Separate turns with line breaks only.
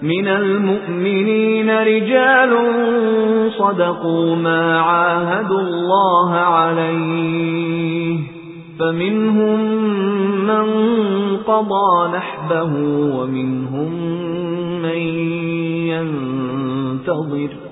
مِنَ الْمُؤْمِنِينَ رِجَالٌ صَدَقُوا مَا عَاهَدُوا اللَّهَ عَلَيْهِ فَمِنْهُم مَّن قَضَى نَحْبَهُ وَمِنْهُم مَّن يَنتَظِرُ.